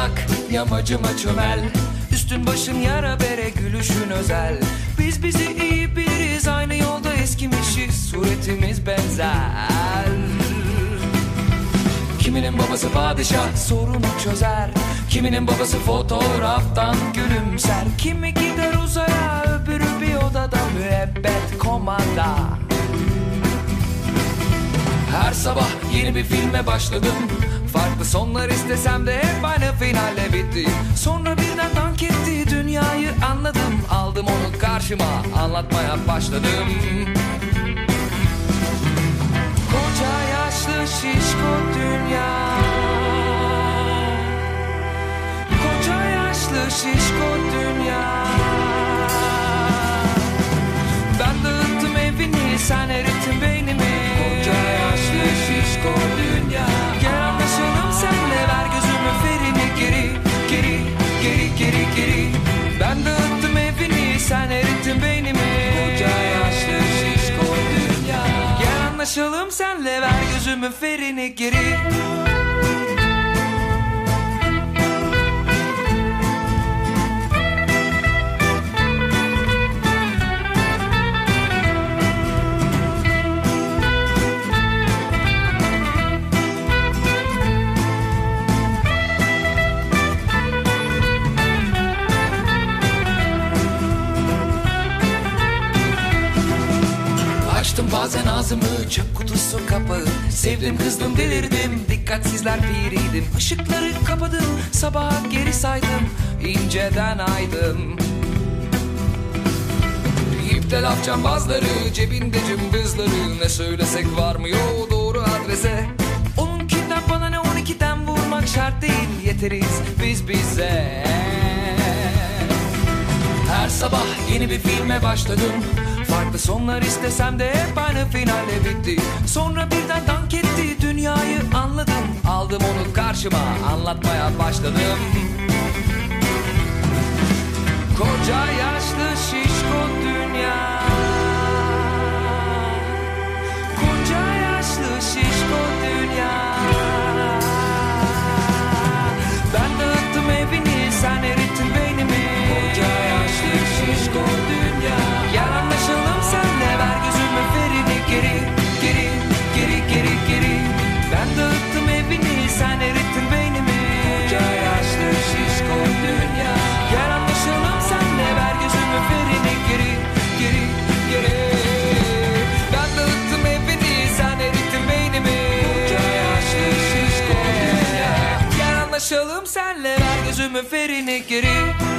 bak yamacıma çömel. Üstün başın yara bere gülüşün özel. Biz bizi iyi biliriz aynı yolda eskimişiz. Suretimiz benzer. Kiminin babası padişah sorunu çözer. Kiminin babası fotoğraftan gülümser. Kimi gider uzaya öbürü bir odada müebbet komanda. Her sabah yeni bir filme başladım Farklı sonlar istesem de hep aynı finalle bitti. Sonra birden dank etti dünyayı anladım. Aldım onu karşıma anlatmaya başladım. Koca yaşlı şişko dünya. Koca yaşlı şişko dünya. Ben dağıttım evini sen erittin beynimi anlaşalım senle ver gözümün ferini geri Açtım bazen ağzımı çöp kutusu kapağı. Sevdim kızdım delirdim. Dikkatsizler piriydim. Işıkları kapadım. Sabaha geri saydım. İnceden aydım. İpte laf cambazları cebinde cımbızları. Ne söylesek varmıyor doğru adrese. Onunkinden bana ne on ikiden vurmak şart değil. Yeteriz biz bize. Her sabah yeni bir filme başladım Farklı sonlar istesem de hep aynı finalle bitti. Sonra birden dank etti dünyayı anladım. Aldım onu karşıma anlatmaya başladım. Koca yaşlı şişko dünya ferini geri